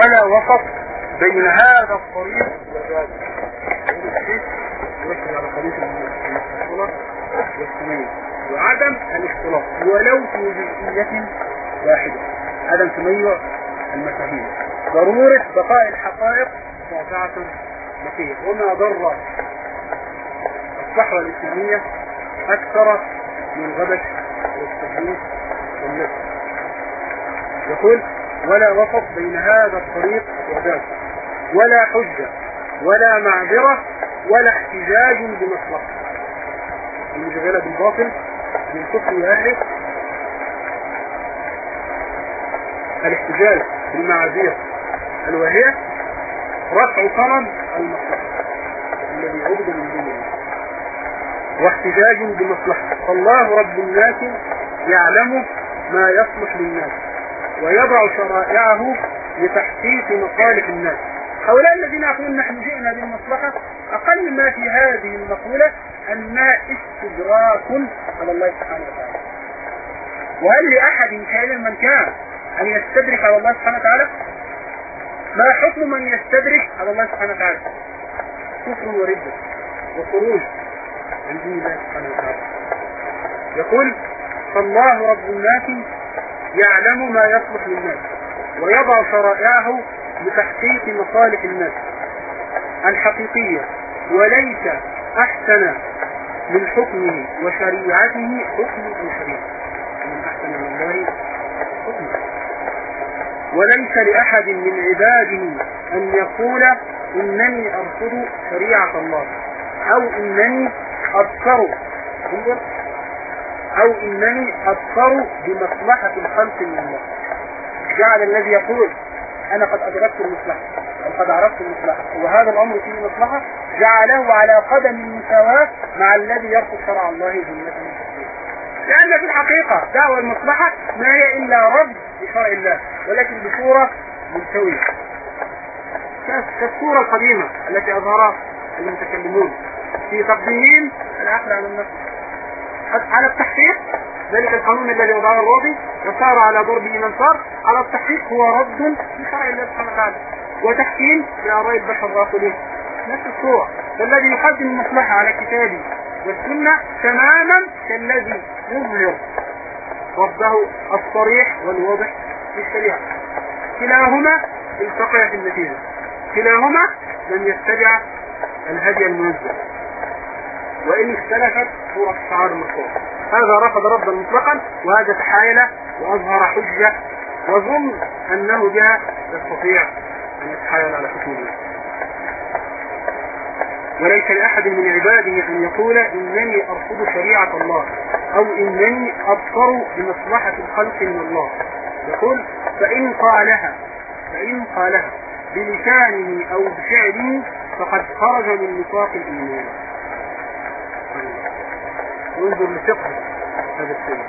ولا وسط بين هذا الطريق وعدم الاختلاط ولو في جزئية واحدة. عدم تميع المفاهيم. ضرورة بقاء الحقائق واقعة نقية وما ضر الصحوة الإسلامية أكثر من الغبش والتحريف والنفس. يقول ولا وسط بين هذا الطريق وذاك ولا حجة ولا معذرة ولا احتجاج بمصلحة. المشغلة بالباطل من كفر أهله الاحتجاج بالمعاذير الوهية. رفع طلب المصلحة. الذي عبد من دون الله واحتجاج بمصلحة. فالله رب الناس يعلم ما يصلح للناس. ويضع شرائعه لتحقيق مصالح الناس. هؤلاء الذين يقولون نحن جئنا بالمصلحة أقل ما في هذه المقولة أنها استدراك على الله سبحانه وتعالى. وهل لأحد كائن من كان أن يستدرك على الله سبحانه وتعالى؟ ما حكم من يستدرك على الله سبحانه وتعالى؟ كفر وردة وخروج عن دين الله سبحانه وتعالى. يقول فالله رب الناس يعلم ما يصلح للناس ويضع شرائعه لتحقيق مصالح الناس الحقيقية وليس أحسن من حكمه وشريعته حكم الشريعة. من أحسن من الله حكمه. وليس لأحد من عباده أن يقول إنني أرفض شريعة الله أو إنني أبصر. أو إنني أبصر بمصلحة الخلق من الله. جعل الذي يقول أنا قد أدركت المصلحة أو قد عرفت المصلحة. وهذا الأمر فيه مصلحة جعله على قدم المساواة مع الذي يرفض شرع الله جنة لأن في الحقيقة دعوة المصلحة ما هي إلا رد بشرع الله ولكن بصورة ملتوية كالصورة القديمة التي أظهرها المتكلمون في تقديم العقل على النفس. على التحقيق. ذلك القانون الذي وضعه الراضي وصار على ضربه من صار. على التحقيق هو رد لشرع الله سبحانه وتعالى وتحكيم لآراء البشر الغافلين. نفس الصورة. فالذي يقدم المصلحة على كتابه والسنة تماما كالذي يظهر رده الصريح والواضح في الشريعة. كلاهما التقى في النتيجة. كلاهما لم يتبع الهدي المنزل. وإن اختلفت صورة الشعار المشهور. هذا رفض ردا مطلقا وهذا تحايل وأظهر حجة وظن أنه بها يستطيع أن يتحايل على حكم الله. وليس لأحد من عباده أن يقول إنني أرفض شريعة الله أو إنني أبصر بمصلحة الخلق من الله. يقول فإن قالها فإن قالها بلسانه أو بفعله فقد خرج من نطاق الإيمان. انظر لفقه هذا الشيء.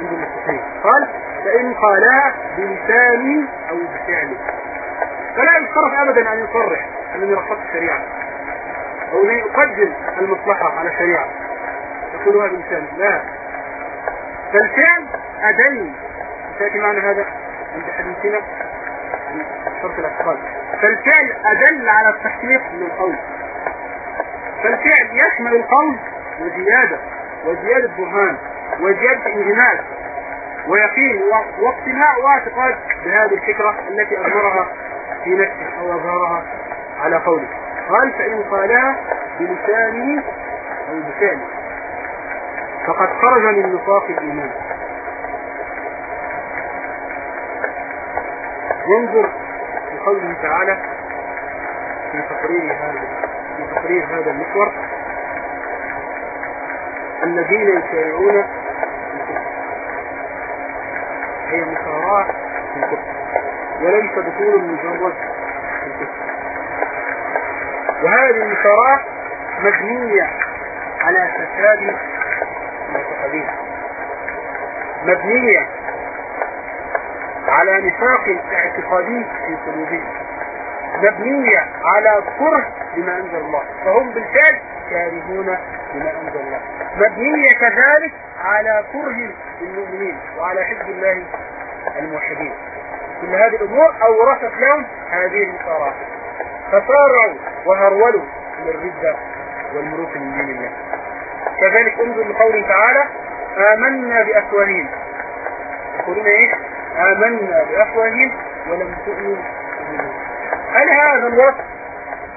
انظر لفقه. قال فإن قالها بلسانه أو بفعله فلا يشترط أبدا أن يصرح أنني رفضت الشريعة. أو أن يقدم المصلحة على الشريعة. يقولها بلسانه لا. فالفعل أدل تأتي معنى هذا عند حديثنا؟ شرط الاعتقاد فالفعل أدل على التحقيق من القول فالفعل يشمل القول وزيادة وزيادة برهان وزيادة انجماس ويقين واقتناع واعتقاد بهذه الفكرة التي أظهرها في نفسه أو أظهرها على قوله. قال فإن قالها بلسانه أو بفعله فقد خرج من نطاق الإيمان. ينظر لقوله تعالى في تقرير هذا. تقرير هذا المحور الذين يسارعون الكفر هي في الكفر وليس دخول مجرد الكفر وهذه المسارعة مبنية على فساد المعتقدين. مبنية على نفاق اعتقادي في قلوبهم. مبنية على كره بما أنزل الله. فهم بالفعل كارهون بما أنزل الله. مبنية كذلك على كره المؤمنين وعلى حزب الله الموحدين. كل هذه الأمور أورثت لهم هذه الانتصارات فصاروا وهرولوا إلى الردة والملوك من دين الله. كذلك انظر لقوله تعالى آمنا بأفواههم يقولون إيش؟ آمنا بأفواههم ولم تؤمن هل هذا الوصف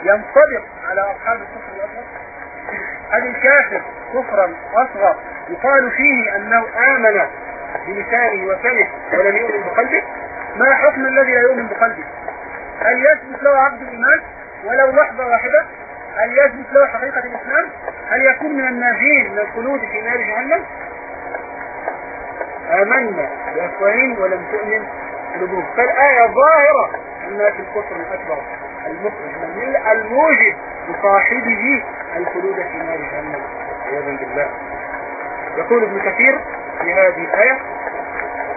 ينطبق على أصحاب الكفر الأصغر هل الكافر كفرا أصغر يقال فيه أنه آمن بلسانه وفمه ولم يؤمن بقلبه. ما حكم الذي لا يؤمن بقلبه؟ هل يثبت له عبد الإيمان ولو لحظة واحدة؟ هل يثبت له حقيقة الإسلام؟ هل يكون من الناجين من الخلود في نار جهنم؟ آمنا بأفواههم ولم تؤمن قلوبهم فالآية ظاهرة أنها في الكفر الأكبر. المخرج من الموجب لصاحبه الخلود في نار جهنم. عياذا بالله. يقول ابن كثير في هذه الآية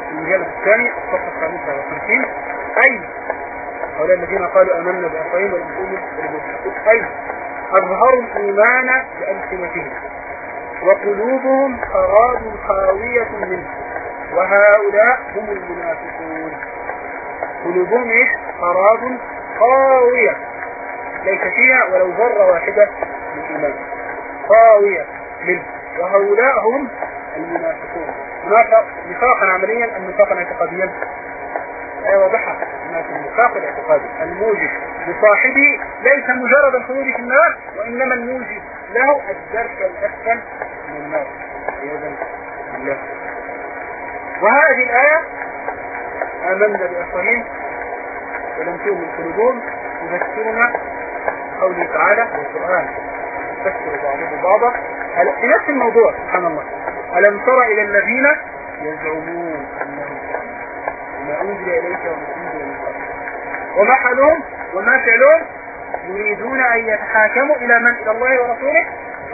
في المجلد الثاني الخامسة والخمسين أي هؤلاء الذين قالوا أمنا ولم تؤمن قلوبهم أي أظهروا الإيمان بألسنتهم وقلوبهم خراب خاوية منه وهؤلاء هم المنافقون. قلوبهم إيش؟ خراب خاوية. ليس فيها ولو ذرة واحدة من إيمان. خاوية منه. وهؤلاء هم المنافقون. نفاقا عمليا أم نفاقا اعتقاديا؟ لا واضحة. هناك النفاق الاعتقادي الموجب لصاحبه ليس مجرد الخروج في النار وإنما الموجب له الدرك الأسفل من النار. عياذا بالله. وهذه الآية. آمنا بأفواههم ولم تؤمن قلوبهم تذكرنا قوله تعالى والقرآن يفسر بعضهم بعضا. في نفس الموضوع سبحان الله. ألم تر إلى الذين يزعمون أنهم ما أنزل إليك وما أنزل من قبل وما حالهم وما فعلهم يريدون أن يتحاكموا إلى من؟ إلى الله ورسوله؟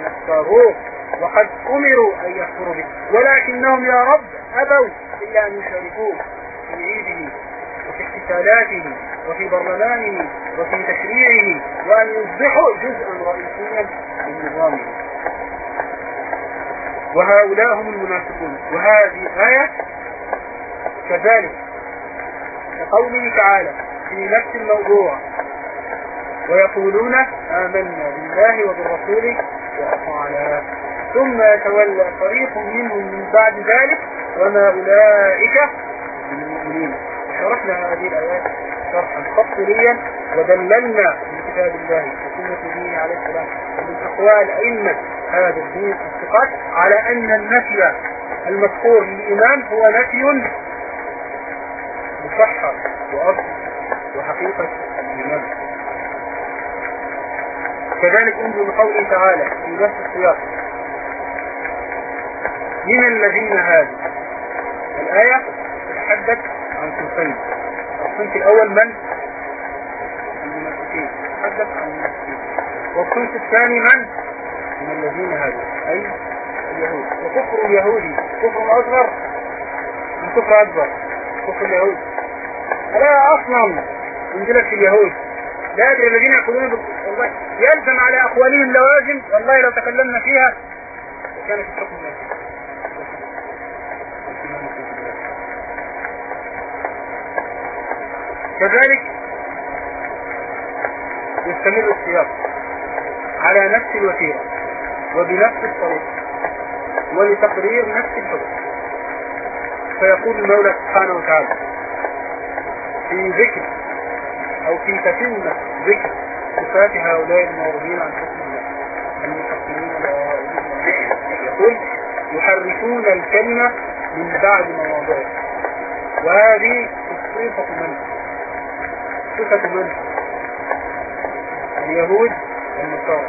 الطاغوت. وقد أمروا أن يكفروا به. ولكنهم يا رب أبوا إلا أن يشاركوه في عيده وفي احتفالاته وفي برلمانه وفي تشريعه وأن يصبحوا جزءا رئيسيا من نظامه وهؤلاء هم المنافقون. وهذه الآية كذلك كقوله تعالى في نفس الموضوع ويقولون آمنا بالله وبالرسول وأطعنا. ثم يتولى فريق منهم من بعد ذلك وما أولئك بالمؤمنين شرحنا هذه الآيات. شرحا تفصيليا ودللنا من كتاب الله وسنة دينه عليه السلام ومن أقوال أئمة هذا الدين الثقات على أن النفي المذكور للإيمان هو نفي مصحح وأصل وحقيقة الإيمان. كذلك انظر قوله تعالى في نفس السياق من الذين هادوا. الآية تتحدث عن صنفين. الصنف الأول من؟ المنافقين عن المنافقين والصنف الثاني من؟ من الذين هادوا أي؟ اليهود. وكفر اليهودي. كفر أصغر؟ من كفر أكبر؟ كفر اليهود. لا أصلا. في اليهود. لا أدري الذين يقولون والله يلزم على أقوالهم لوازم. والله لو تكلمنا فيها. كانت الحكم كذلك يستمر السياق على نفس الوتيرة وبنفس الطريقة ولتقرير نفس الحكم. فيقول المولى سبحانه وتعالى في ذكر أو في تتمة ذكر صفات هؤلاء الموردين عن حكم الله المحكمين يقول يحرفون الكلمة من بعد مواضعه. وهذه صفة من؟ صفة من اليهود والنصارى.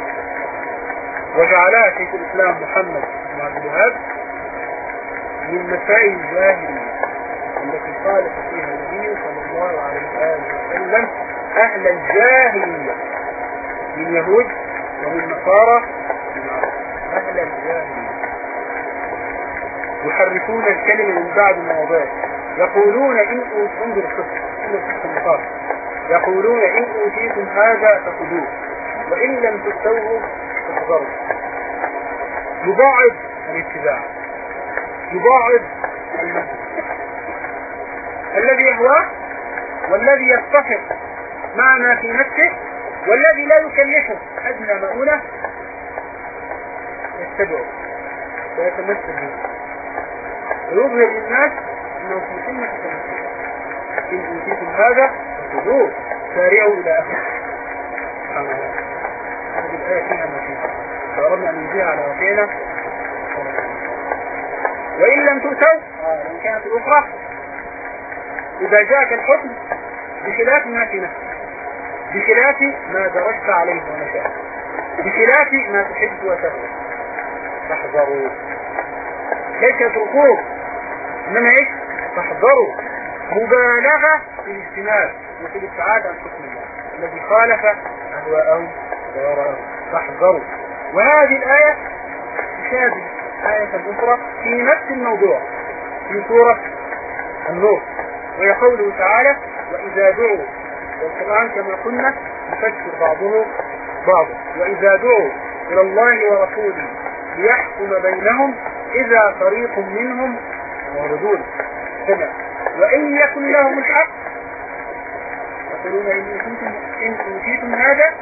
وجعلها شيخ الإسلام محمد بن عبد الوهاب من مسائل الجاهلية التي خالف فيها النبي صلى الله عليه وآله وسلم أهل الجاهلية من يهود ومن نصارى. أهل الجاهلية. يحرفون الكلمة من بعد مواضعه يقولون إن انظر القصة انظر القصة يقولون إن أوتيتم هذا فخذوه وإن لم تؤتوه فاحذروا. يضاعف الاتباع يضاعف الذي يهواه والذي يتفق مع ما في نفسه والذي لا يكلفه أدنى مؤونة يتبعه ويتمثل به ويظهر للناس أنه في قمة التمثيل إن أوتيتم هذا فخذوه سارعوا إلى أخر الله هذه الآية فيها ما فيها فأردنا أن ننزيها على واقعنا وإن لم تؤتوا لو كانت الأخرى إذا جاءك الحكم بخلاف ما في نفسك بخلاف ما درست عليه ونشأت بخلاف ما تحب وتهوى فاحذروا. ليس يتركوه إنما إيش فاحذروا. مبالغة في الاجتناب الابتعاد عن حكم الله الذي خالف أهواءهم ويراهم فاحذروا. وهذه الآية تشابه آية أخرى في نفس الموضوع في سورة النور. وهي قوله تعالى وإذا دعوا والقرآن كما قلنا يفسر بعضه بعضا. وإذا دعوا إلى الله ورسوله ليحكم بينهم إذا فريق منهم معرضون سمع وإن يكن لهم الحق يقولون إن كنتم إن أوتيتم هذا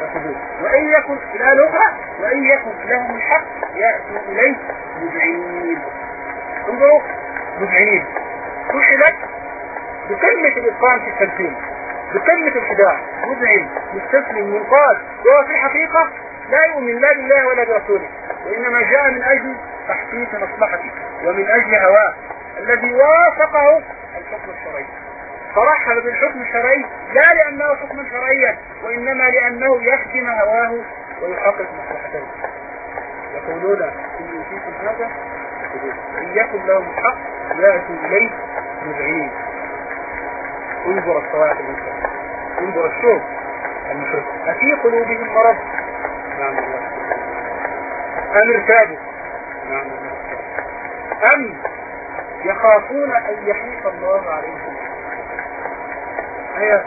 فخذوه. وإن يكن الآية الأخرى وإن يكن لهم الحق يأتوا إليه مذعنين. انظروا مذعنين. كشفت بكلمة الإتقان في التمثيل بكلمة الخداع مذعن مستسلم منقاد. وهو في الحقيقة لا يؤمن لا بالله ولا برسوله. وإنما جاء من أجل تحقيق مصلحته ومن أجل هواه الذي وافقه الحكم الشرعي. فرحب بالحكم الشرعي لا لأنه حكم شرعيا وإنما لأنه يخدم هواه ويحقق مصلحته. يقولون إن أوتيتم هذا إن يكن لهم الحق يأتوا إليه مذعنين. انظر الصواعق المسلمة انظر الشوق المشرك أفي قلوبهم مرض؟ نعم. الله أم ارتابوا؟ نعم. الله أم يخافون أن يحيط الله عليهم؟ آية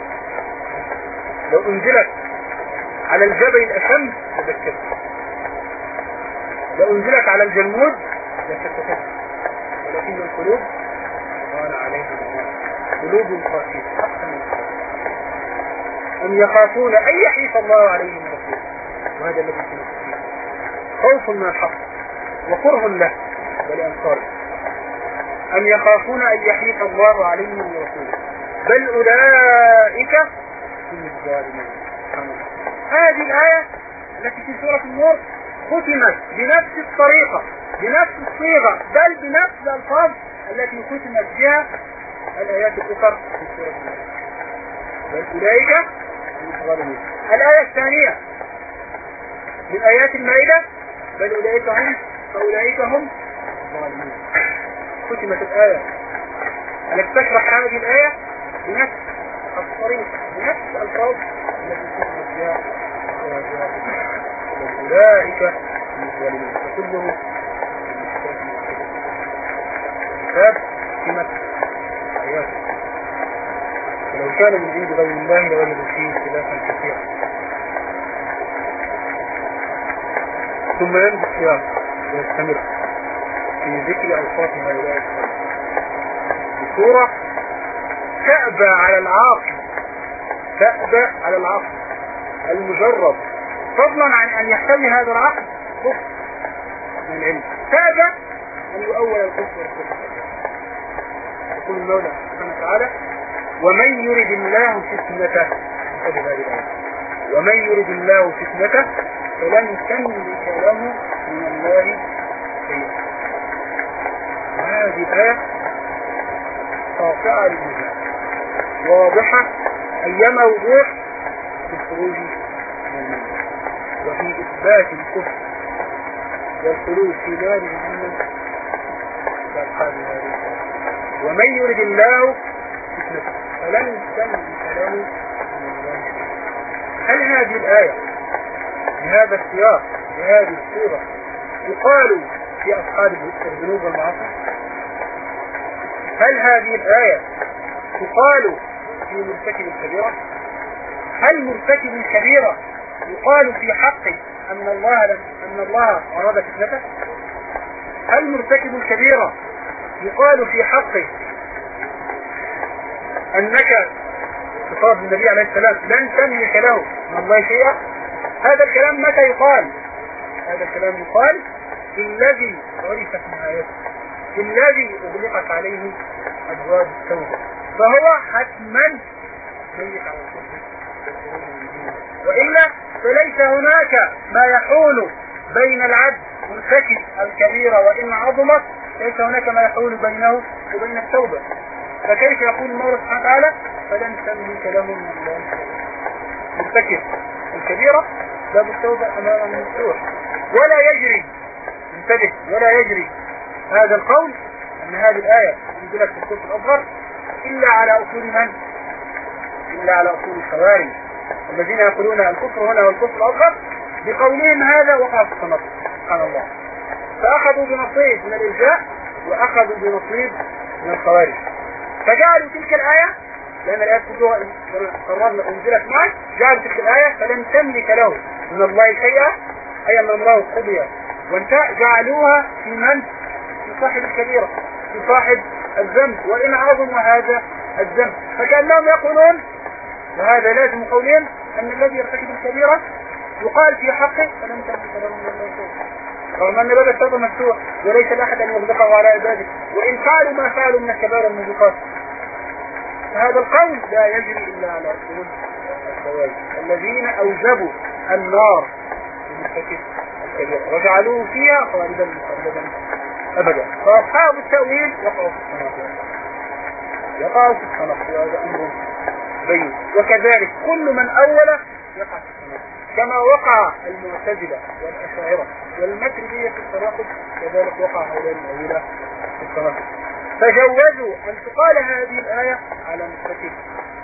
لو أنزلت على الجبل الأشم لذكرت لو أنزلت على الجلمود لكتبت ولكن القلوب قال عليها قلوب قاسية أم يخافون أن يحيف الله عليهم ورسوله وهذا الذي في خوف من الحق وكره له ولأنصاره أم يخافون أن يحيف الله عليهم ورسوله بل أولئك هم الظالمون. هذه الآية التي في سورة النور ختمت بنفس الطريقة بنفس الصيغة بل بنفس الألفاظ التي ختمت بها الآيات الأخرى في سورة النور. بل أولئك هم الظالمون. الآية الثانية من آيات المائدة بل أولئك هم فأولئك هم الظالمون. ختمت الآية. ألك تشرح هذه الآية؟ بنفس الطريق بنفس الألفاظ التي بها أولئك هم الظالمون. فكله كتاب ختمت آيات ولو كان من عند غير الله لوجدوا فيه اختلافا كثيرا. ثم ينزل السياق ويستمر في ذكر أوصاف هؤلاء. بصورة تأبى على العاقل تأبى على العقل المجرد فضلا عن أن يحتوي هذا العقل كفر من العلم. تأبى أن يؤول الكفر والكفر يقول المولى سبحانه وتعالى ومن يرد الله فتنته ومن يرد الله فتنته فلن تملك له من الله شيئا. هذه قاطعة للنزاع واضحة أيما وضوح في الخروج من المنزل. وفي إثبات الكفر والخلود في نار هذه ومن يرد الله فتنته. فلن تملك له من الله. هل هذه الآية بهذا السياق بهذه الصورة يقال في أصحاب الذنوب والمعاصي؟ هل هذه الآية تقال في مرتكب الكبيرة هل مرتكب الكبيرة يقال في حقه أن الله أن الله أراد فتنته؟ هل مرتكب الكبيرة يقال في حقه أنك خطاب النبي عليه السلام لن تملك له من الله شيئا؟ هذا الكلام متى يقال؟ هذا الكلام يقال في الذي عرفت نهايته في الذي أغلقت عليه أبواب التوبة. فهو حتما ميت على وإلا فليس هناك ما يحول بين العبد مرتكب الكبيرة وإن عظمت ليس هناك ما يحول بينه وبين التوبة. فكيف يقول الله سبحانه وتعالى؟ فلن تملك له من الله مرتكب الكبيرة باب التوبة أمام مفتوح ولا يجري انتبه ولا يجري هذا القول أن هذه الآية نزلت في الكفر الأصغر إلا على أصول من؟ إلا على أصول الخوارج. الذين يقولون الكفر هنا والكفر الأصغر بقولهم هذا وقع في التنصر سبحان الله. فأخذوا بنصيب من الإرجاء وأخذوا بنصيب من الخوارج. فجعلوا تلك الآية لأن الآية كلها قررنا أنزلت معه جعلوا تلك الآية فلن تملك له من الله شيئا أي أن أمره قضي. وانتهى جعلوها في من؟ في صاحب الكبيرة. صاحب الذنب وإن عظم هذا الذنب. فكأنهم يقولون وهذا لازم قولهم أن الذي يرتكب الكبيرة يقال في حقه الله شيئا رغم أن باب التوبة مفتوح وليس لأحد أن يغدقه على عباده. وإن فعلوا ما فعلوا من الكبائر الموبقات فهذا القول لا يجري إلا على رسول الخوارج الذين أوجبوا النار لمرتكب الكبيرة وجعلوه فيها خالدا مخلدا أبدا. فأصحاب التأويل يقعوا في الصناعة يقعوا في الصناعة وهذا أمر بين وكذلك كل من أول يقع في الصناعة كما وقع المعتزلة والأشاعرة والمتربية في التناقض كذلك وقع هؤلاء المؤولة في التناقض. فجوزوا أن تقال هذه الآية على مرتكب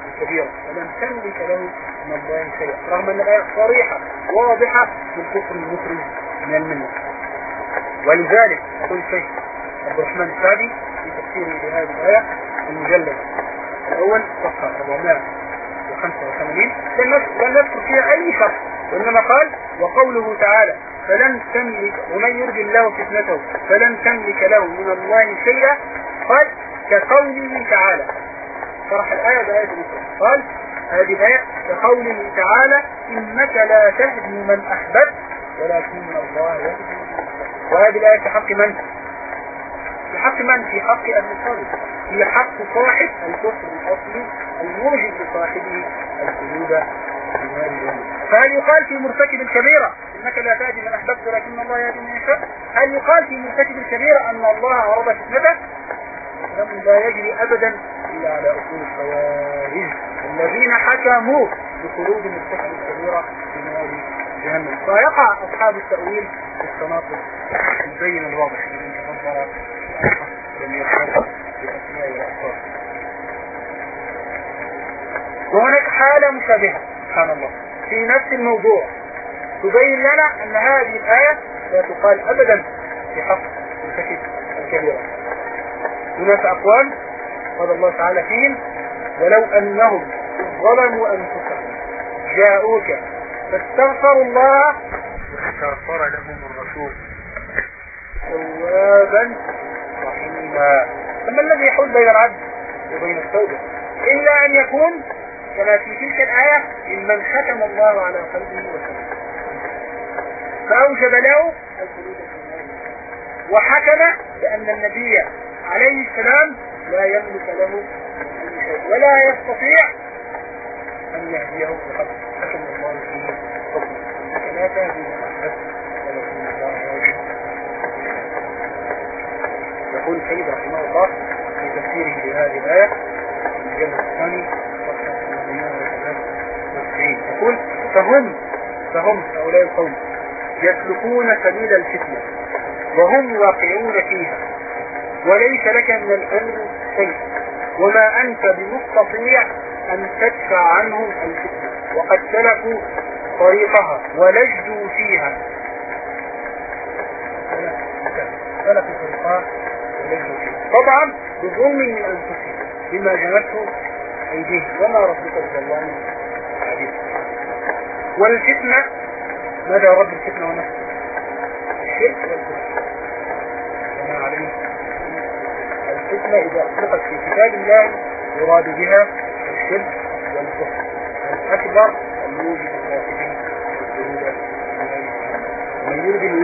الكبيرة ولم تملك له من الله شيئا. رغم أن الآية صريحة واضحة بالكفر المخرج من الملة ولذلك يقول الشيخ عبد الرحمن السعدي في تفسيره لهذه الآية المجلد الأول صفحة 485 لن نذكر فيها أي شرط وإنما قال وقوله تعالى فلن تملك ومن يرد الله فتنته فلن تملك له من الله شيئا قال كقوله تعالى شرح الآية بآية الأخرى قال هذه الآية كقوله تعالى إنك لا تهدي من أحببت ولكن الله يهدي وهذه الآية في حق من؟ في حق من؟ في حق الصالح في حق صاحب الكفر الأصلي الموجب لصاحبه الخلود فهل يقال في مرتكب الكبيرة إنك لا تهدي من أحببت ولكن الله يهدي من يشاء؟ هل يقال في مرتكب الكبيرة أن الله عرض فتنته؟ كلام لا يجري ابدا إلا على أصول الخوارج الذين حكموا بخروج مرتكب الكبيرة في نار جهنم فيقع أصحاب التأويل في التناقض البين الواضح الذي تفضل لم يخرج بأسماء الاشخاص وهناك حالة مشابهة سبحان الله. في نفس الموضوع. تبين لنا أن هذه الآية لا تقال أبدا في حق الكشف الكبيرة هناك أقوال قال الله تعالى فيهم؟ ولو أنهم ظلموا أنفسهم جاءوك فاستغفروا الله. واستغفر لهم الرسول. توابا رحيما. فما الذي يحول بين العبد وبين التوبة؟ إلا أن يكون كما في تلك الآية ممن ختم الله على قلبه وسلم. فأوجب له الخلود وحكم بأن النبي عليه السلام لا يملك له شيء ولا يستطيع أن يهديه فقد حكم الله فيه حكم لا تهدي من أحببت ولكن الله يهدي يقول السيد رحمه الله في تفسيره لهذه الآية المجلد الثاني يقول فهم فهم هؤلاء القوم يسلكون سبيل الفتنة وهم واقعون فيها وليس لك من الأمر شيء وما أنت بمستطيع أن تدفع عنهم الفتنة وقد سلكوا طريقها ولجوا فيها. سلكوا طريقها ولجوا فيها طبعا بظلم من أنفسهم بما جنته أيديهم. وما ربك بظلام عبيد والفتنة ماذا رد الفتنة ونفسه؟ الشرك والكفر. كما عليه. الفتنة إذا أطلقت في كتاب الله يراد بها الشرك الكفر الأكبر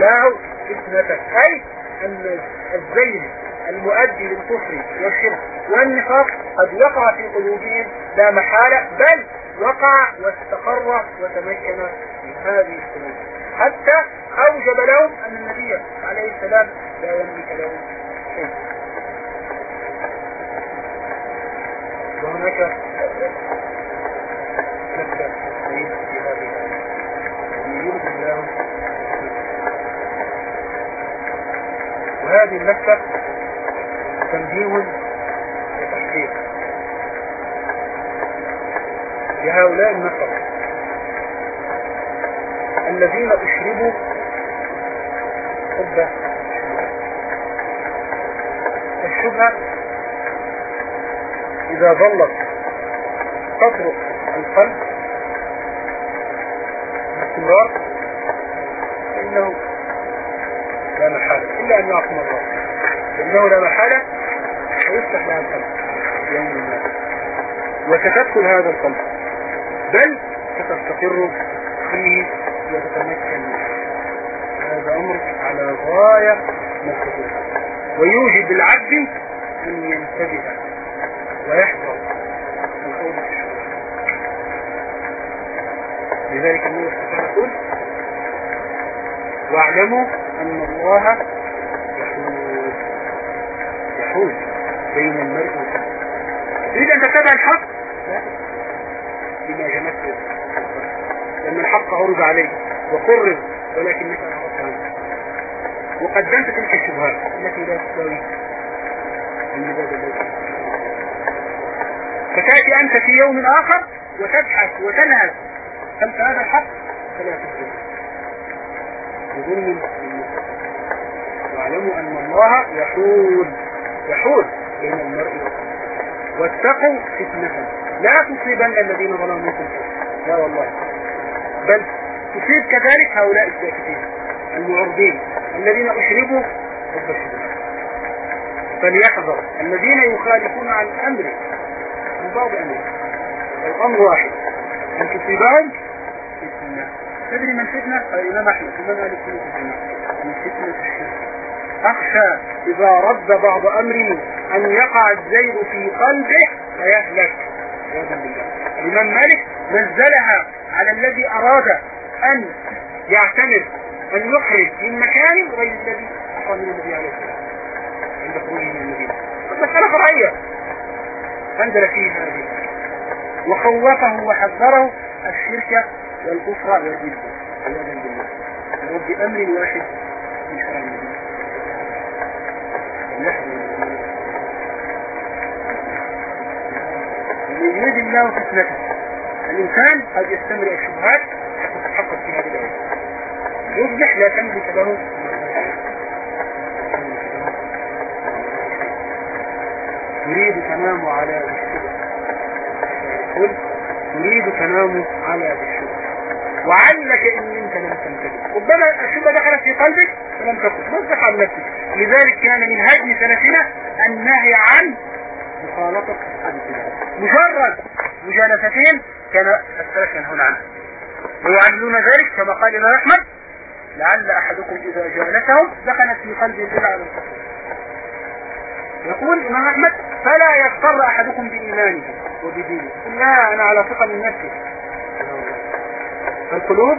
الله فتنة أي أن الزين المؤدي للكفر والشرك والنفاق قد وقع في قلوبهم لا محالة بل وقع واستقر وتمكن من هذه القلوب. حتى أوجب لهم أن النبي عليه السلام لا يملك لهم شيء. وهناك نكتة في هذه يرد الله وهذه النكتة تنبيه وتحقيق لهؤلاء النفر الذين أشربوا حب الشبهة إذا ظلت تطرق القلب باستمرار فإنه لا محالة إلا أن الله. فإنه لا محالة سيفتح لها القلب. يوم ما وستدخل هذا القلب. بل ستستقر فيه وتتمكن. هذا أمر على غاية من ويوجب العبد أن ينتبه ويحذر الخوض في لذلك الله وسلم يقول واعلموا أن الله يحول يحول بين المرء والقلب تريد أن تتبع الحق؟ لا بما جمعت لأن الحق عرض عليك وقرب ولكنك أعرضت عنه. وقدمت تلك الشبهات التي لا تساوي المداد الذي فتأتي أنت في يوم آخر وتبحث وتنهز أنت هذا الحق؟ فلا تظلم بظلم واعلموا أن الله يحول يحول بين المرء واتقوا فتنة لا تصيبن الذين ظلموا منكم لا والله. بل تصيب كذلك هؤلاء الساكتين المعرضين الذين أشربوا الشبهات فليحذر الذين يخالفون عن أمره من بعض أمره. الأمر واحد. أن تصيبهم؟ فتنة تدري من فتنة؟ الإمام أحمد الإمام بن فتنة من فتنة الشرك. أخشى إذا رد بعض أمري أن يقع الزيغ في قلبه فيهلك. الإمام مالك نزلها على الذي أراد أن يعتمر أن يخرج من مكان غير الذي أخرج من النبي عليه السلام عند خروجه من المدينة مسألة فرعية أنزل فيه هذه وخوفه وحذره الشرك والكفر والردة عياذا بالله. رب أمر واحد من شرع النبي. من يريد الله فتنته الإنسان قد يستمر الشبهات حتى تتحقق في هذه الآية يصبح لا تملك له تريد تنام على الشبه. قل تريد تنام على الشبه. وعلك إن أنت لم تنتبه ربما الشبه دخلت في قلبك فلم تقل. نصح عن نفسك لذلك كان من هدي سلفنا النهي عن مخالطة مجرد مجالستين كان السلف ينهون عنه. ويعلمون ذلك كما قال الإمام أحمد لعل أحدكم إذا جالسهم دخلت في قلبه البدعة والكفر يقول الإمام أحمد فلا يغتر أحدكم بإيمانه وبدينه. لا أنا على ثقة من نفسي. القلوب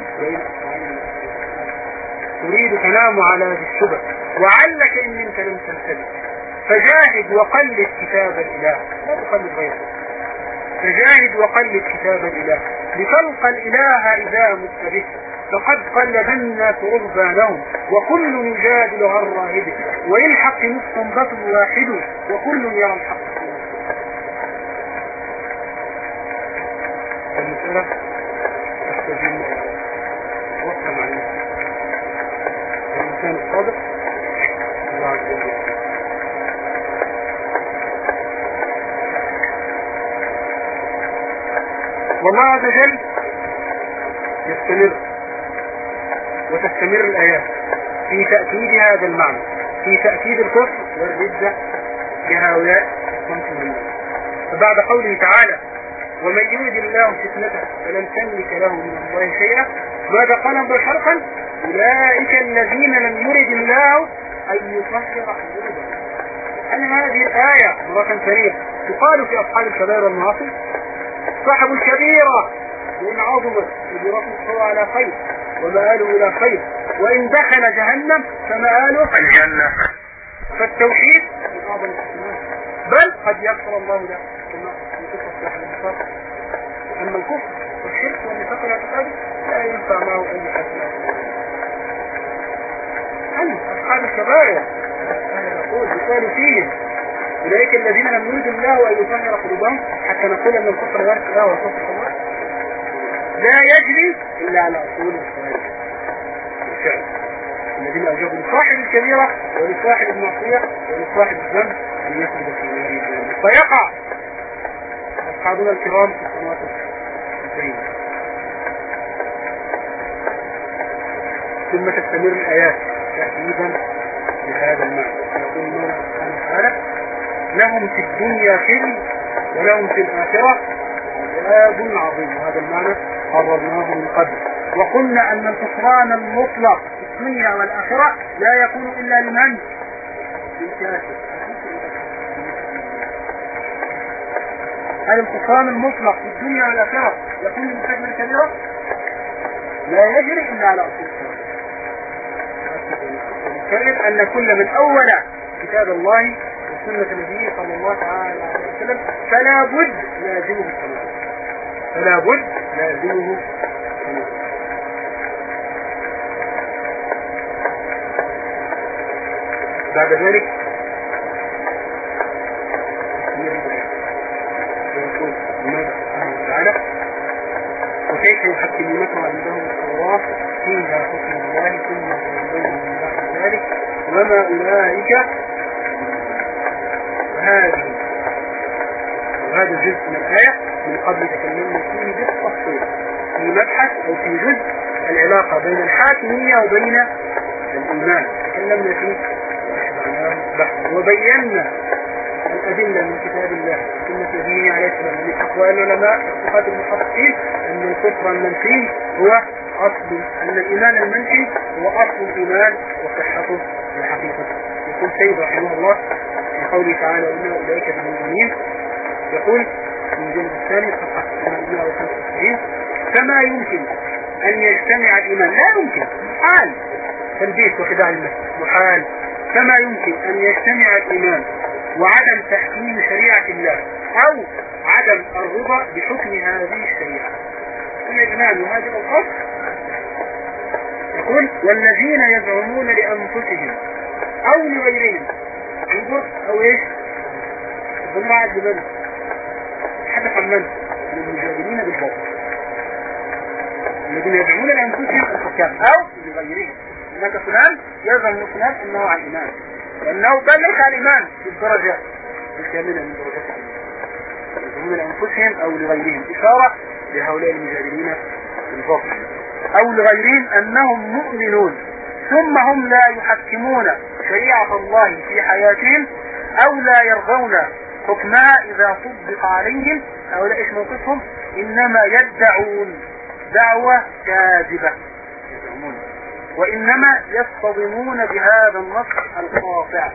تريد تنام على هذه الشبه. وعلك إن منك لم تنتبه. فجاهد وقلد كتاب الإله. لا تقلد غيره. فجاهد وقلد كتاب الإله لتلقى الإله إذا مت به فقد قلد الناس رهبانهم وكل يجادل عن راهبه. وللحق مستنبط واحد وكل يرى الحق. المسألة تحتاج وقت مع الإنسان الصادق الله عز وجل والله عز وجل يستمر وتستمر الآيات في تأكيد هذا المعنى في تأكيد الكفر والردة لهؤلاء منهم فبعد قوله تعالى ومن يريد الله فتنته فلن تملك له من الله شيئا ماذا قال ابو حرقا أولئك الذين لم يرد الله أن يطهر قلوبهم. هل هذه الآية مرة ثانية تقال في أصحاب الكبائر والمعاصي. صاحب الكبيرة. وإن عظمت كبيرته على خير ومآله إلى خير وإن دخل جهنم فمآله الجنة. فالتوحيد من أعظم بل قد يغفر الله له كما قصة سلاح النفاق أما الكفر والشرك والنفاق الاعتقادي لا ينفع معه أي حسنة هل أصحاب الكبائر. أنا نقول يقال فيهم أولئك الذين لم يرد الله أن يطهر قلوبهم حتى نقول أن الكفر ذلك لا والكفر الله لا يجري إلا على أصول الصلاة الفعل الذين أوجبوا لصاحب الكبيرة ولصاحب المعصية ولصاحب الذنب أن يخرج في جهنم فيقع أصحابنا الكرام في السماوات البينة ثم تستمر الآيات تأكيدا لهذا المعنى. يقول الله سبحانه وتعالى لهم في الدنيا خير ولهم في الآخرة عذاب عظيم وهذا المعنى قررناه من قبل وقلنا أن الخسران المطلق في الدنيا والآخرة لا يكون إلا لمن؟ للكافر هل الخسران المطلق في الدنيا والآخرة يكون للكافر الكبيرة؟ لا يجري إلا على أصول الكريم أن كل من أول كتاب الله وسنة النبي صلى الله عليه وسلم فلا بد لازمه الصلاة فلا بد لازمه بعد ذلك يقول سبحانه وتعالى وكيف يحكمونك عندهم التوراة فيها حكم الله ثم يتولون من بعد ذلك؟ وما أولئك هذه وهذا الجزء من الآية من قبل تكلمنا فيه بالتفصيل في مبحث أو في جزء العلاقة بين الحاكمية وبين الإيمان. تكلمنا فيه وبينا الأدلة من كتاب الله. سنة نبيه عليه السلام من أقوال العلماء اعتقاد المحققين أن الكفر المنفي هو أصل أن الإيمان المنفي هو أصل الإيمان وصحته الحقيقة. يقول سيد رحمه الله في قوله تعالى إن أولئك المؤمنين. يقول في الجلد الثاني صفحة 195 كما يمكن أن يجتمع الإيمان لا يمكن. محال تلبيس وخداع النفس محال كما يمكن أن يجتمع الإيمان وعدم تحكيم شريعة الله أو عدم الرضا بحكم هذه الشريعة. الإيمان وهذه الأصل يقول والذين يزعمون لأنفسهم أو لغيرهم انظر أو إيش؟ بالمعاد لمن؟ حدث عن من للمجادلين بالباطل الذين يزعمون لأنفسهم الحكام. أو لغيرهم. هناك فلان يزعم فلان أنه على الإيمان لأنه بل ليس على الإيمان بالدرجة الكاملة من درجات الإيمان. يزعمون لأنفسهم أو لغيرهم. إشارة لهؤلاء المجادلين بالباطل أو لغيرهم أنهم مؤمنون. ثم هم لا يحكمون شريعة الله في حياتهم أو لا يرضون حكمها إذا صدق عليهم. هؤلاء إيش موقفهم؟ إنما يدعون دعوة كاذبة. يزعمون وإنما يصطدمون بهذا النص القاطع.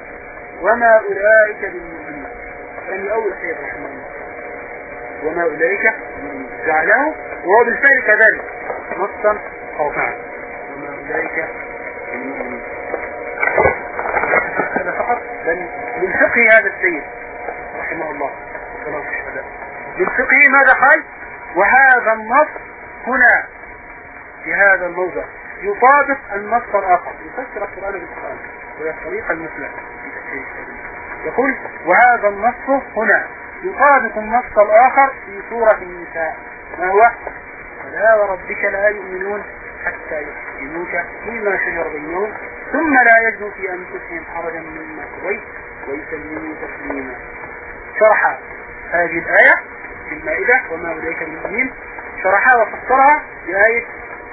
وما أولئك بالمؤمنين. لم أول سيد رحمه الله. وما أولئك جعله وهو بالفعل كذلك. نصا قاطعا. وما أولئك بالمؤمنين. هذا فقط. من فقه هذا السيد. رحمه الله. وصلاة الشهداء. من فقه ماذا قال؟ وهذا النص هنا في هذا الموضع يطابق النص الآخر يفسر القرآن بالقرآن. وهي الطريقة المثلى يقول وهذا النص هنا يطابق النص الآخر في سورة النساء. ما هو؟ فلا وربك لا يؤمنون حتى يحكموك فيما شجر بينهم ثم لا يجدوا في أنفسهم حرجا مما قضيت ويسلموا تسليما. شرح هذه الآية في المائدة وما أولئك المؤمنين شرحها وفسرها بآية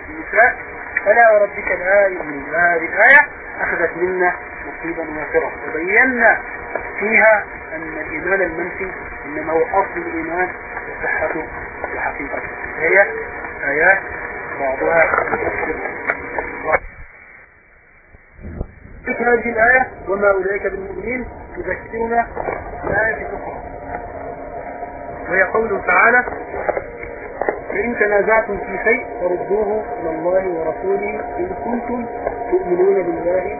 النساء. فلا وربك لا يؤمنون هذه الآية أخذت منا نصيبا وافرا وبينا فيها أن الإيمان المنفي إنما هو أصل الإيمان وصحته وحقيقته هي آيات بعضها هذه الآية وما أولئك بالمؤمنين تذكرنا بآية أخرى وهي قوله تعالى فإن تنازعتم في شيء فردوه إلى الله ورسوله إن كنتم تؤمنون بالله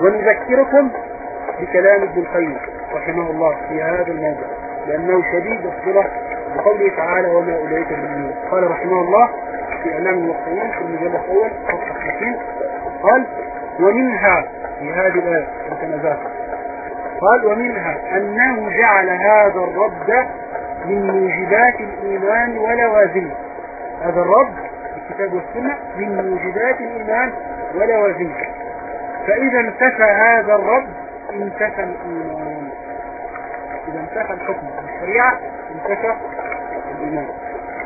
ونذكركم بكلام ابن القيم رحمه الله في هذا الموضوع لأنه شديد الصلة بقوله تعالى وما أولئك بالمؤمنين قال رحمه الله في إعلام الموقعين في المجلد الأول صفحة 50 قال ومنها في هذه الآية المتنازعة قال ومنها أنه جعل هذا الرد من موجبات الإيمان ولوازمه. هذا الرد الكتاب والسنة من موجبات الإيمان ولوازمه. فإذا انتفى هذا الرد انتفى الإيمان. إذا انتفى الحكم الشريعة انتفى الإيمان.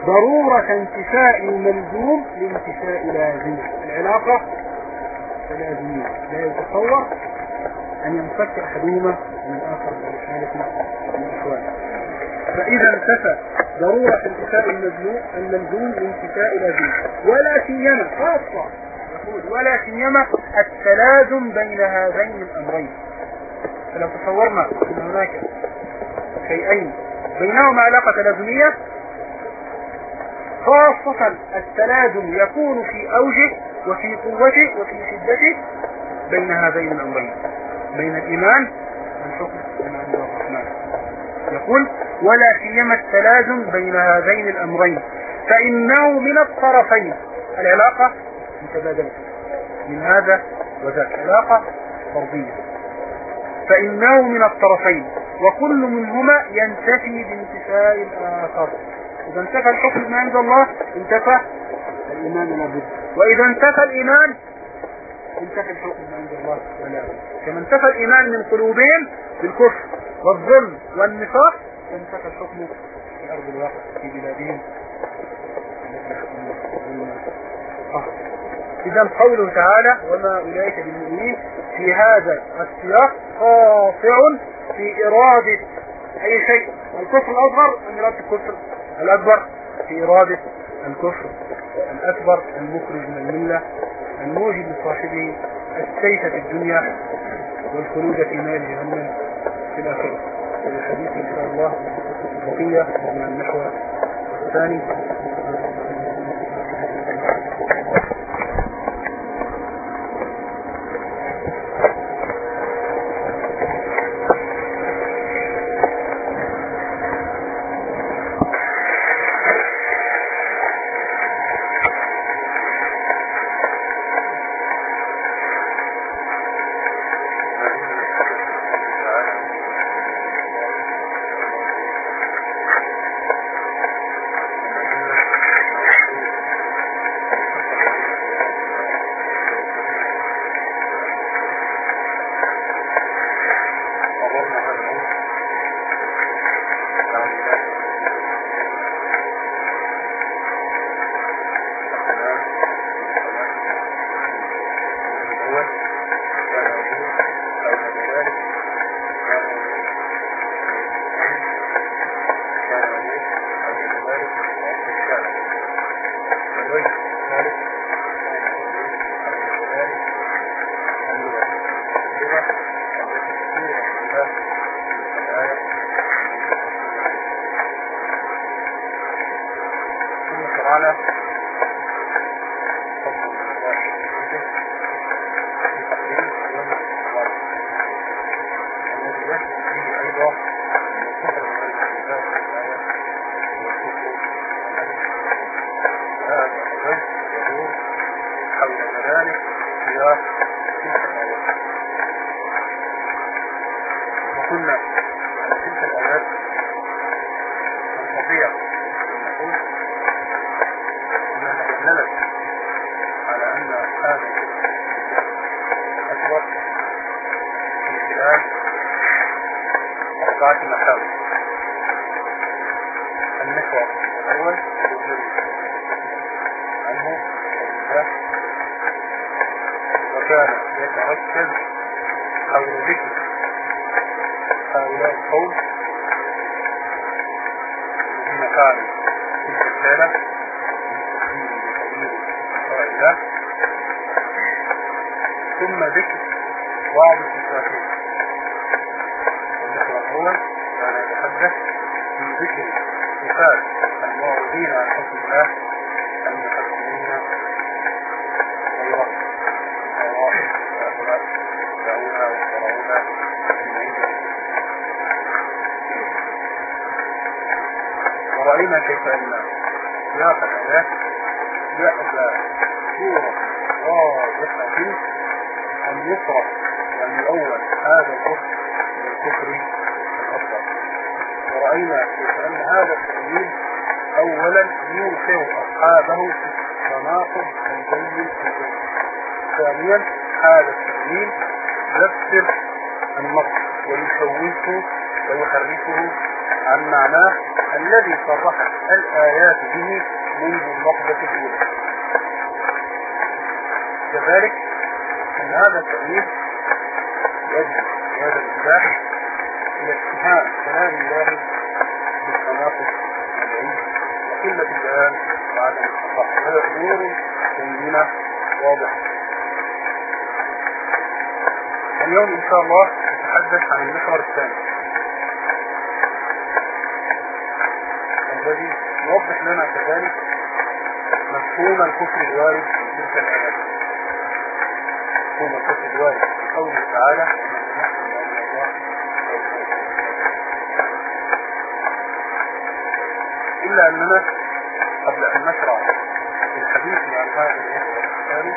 ضرورة انتفاء الملزوم لانتفاء لازمه. العلاقة تلازمية لا يتصور أن ينفك أحدهما من الآخر في حالة فإذا انتفى ضرورة انتفاء الملزوم الملزوم لانتفاء لازمه ولا سيما خاصة يقول ولا سيما التلازم بين هذين الأمرين. فلو تصورنا أن هناك شيئين بينهما علاقة تلازمية خاصة التلازم يكون في أوجه وفي قوته وفي شدته بين هذين الأمرين. بين الإيمان والحكم من الرحمن يقول ولا سيما التلازم بين هذين الأمرين فإنه من الطرفين. العلاقة متبادلة. من هذا وذاك. علاقة فرضية فإنه من الطرفين وكل منهما ينتفي بانتفاء الآخر. إذا انتفى الحكم من عند الله انتفى الإيمان موجود وإذا انتفى الإيمان انتفى الحكم من عند الله ولا كما انتفى الإيمان من قلوبهم بالكفر. والظلم والنفاق. انتفى الحكم في أرض الواقع في بلادهم. إذا قوله تعالى وما أولئك بالمؤمنين. في هذا السياق قاطع في إرادة أي شيء. الكفر الأصغر أم إرادة الكفر الأكبر؟ في إرادة الكفر الأكبر المخرج من الملة الموجب لصاحبه السيف في الدنيا والخلود في نار جهنم. في الآخرة الحديث إن شاء الله بقية من النحو الثاني. ثانيا هذا التأويل يفسر النص ويشوشه ويحرفه عن معناه الذي صرحت الآيات به منذ اللحظة الأولى. كذلك أن هذا التأويل يؤدي هذا المفتاح إلى اتهام كلام الله بالتناقض العلمي وقلة البيان وعدم الصح هذا أمور بينة واضحة. اليوم إن شاء الله نتحدث عن المحور الثاني. الذي يوضح لنا كذلك مفهوم الكفر الوارد في تلك الآيات مفهوم الكفر الوارد في قوله تعالى إلا أننا قبل أن نشرع في الحديث عن هذا المحور الثاني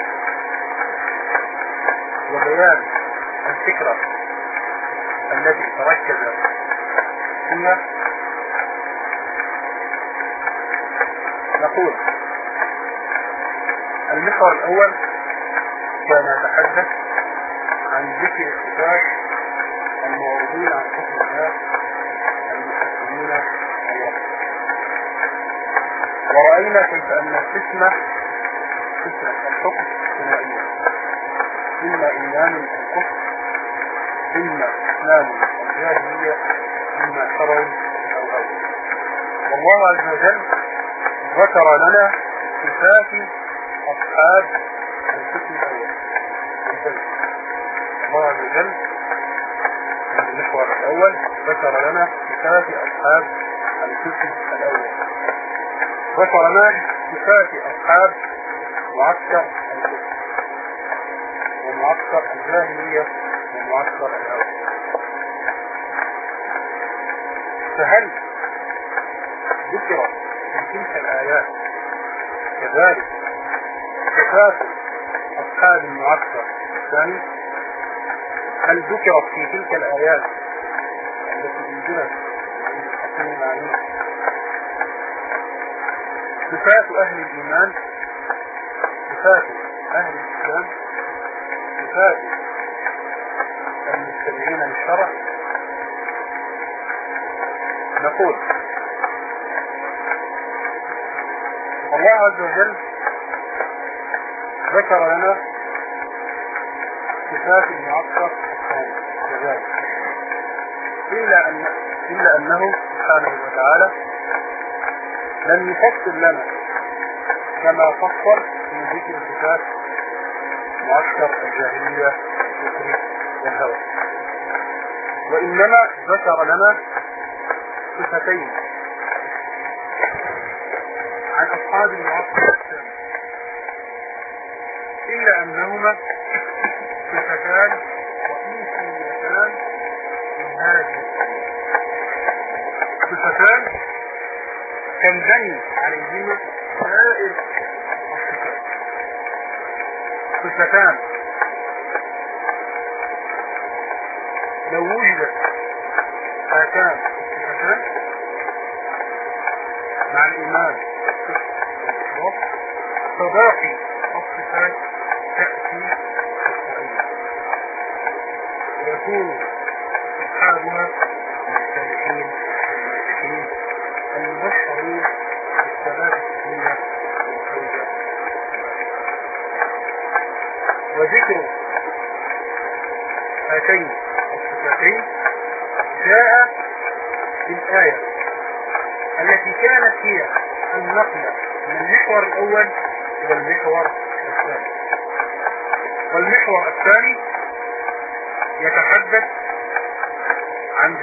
وبيان الفكرة التي تركز فيها. نقول المحور الأول كان يتحدث عن ذكر الصفات المعروضين عن حكم الله المحكمين الله ورأينا كيف أن القسمة قسمة الحكم ثنائية إما إيمان الكفر إما إسلام الجاهلية إما شرع أو غيره والله عز وجل ذكر لنا صفات أصحاب القسم الأول. الله عز وجل في المحور الأول ذكر لنا صفات أصحاب القسم الأول. ذكر لنا صفات أصحاب معسكر الكفر ومعسكر الجاهلية ومعسكر الأول. فهل ذكر في تلك الآيات. كذلك صفات أصحاب المعسكر الثاني هل ذكرت في تلك الآيات التي أنزلت الحكيم عليه صفات أهل الإيمان. صفات أهل الإسلام. صفات المتبعين للشرع. نقول. الله عز وجل ذكر لنا صفات الثاني كذلك إلا, أن إلا أنه سبحانه وتعالى لم يفصل لنا كما فصل في ذكر صفات معسكر الجاهلية والكفر والهوى. وإنما ذكر لنا صفتين. عن أصحاب المعسكر الثاني إلا أنهما صفتان رئيسيتان من هذه صفتان تنبني عليهما سائر الصفات. صفتان. لو وجدت هاتان Johnny Nugget.